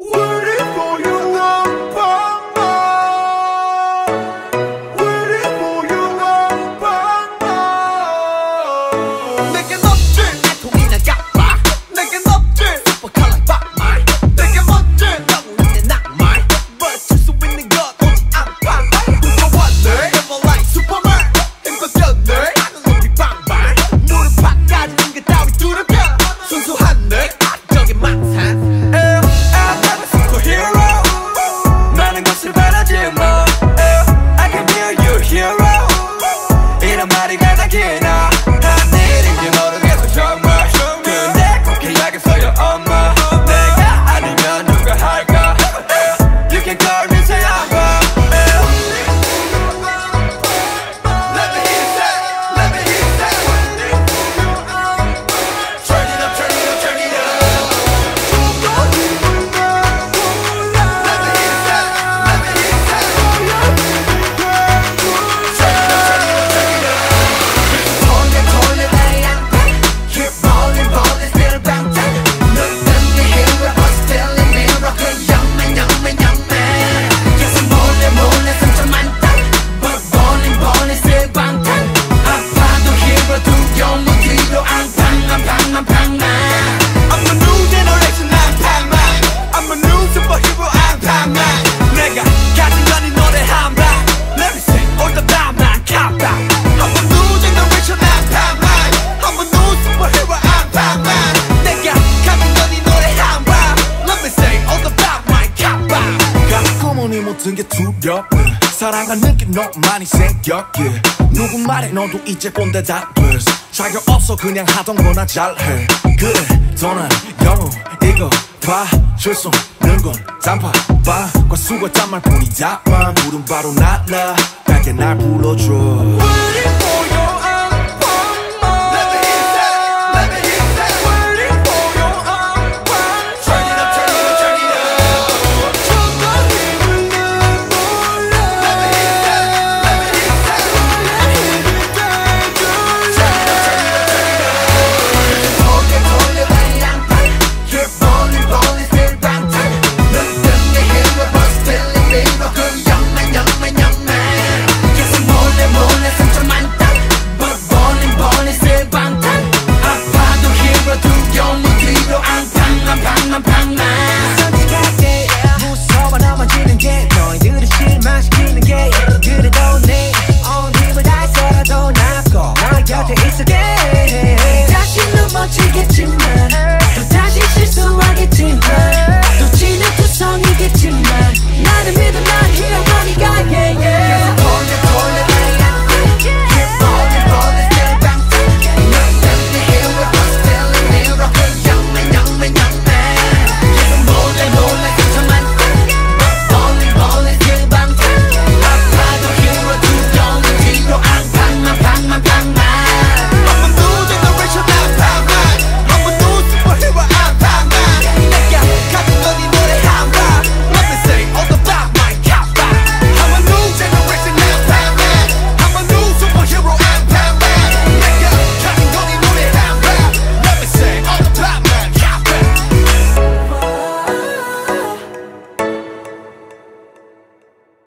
Woo! 모든 게 두렵 사랑하는 게 너무 많이 생겼기 예. 누구 말에 너도 이제 본데 답을. 자격 없어 그냥 하던 거나 잘해. 그래 더는 영웅 이거 봐줄수 없는 건 단팥빵과 수고 짠말 뿐이다만 부른 바로 날라 밝게 날 불러줘.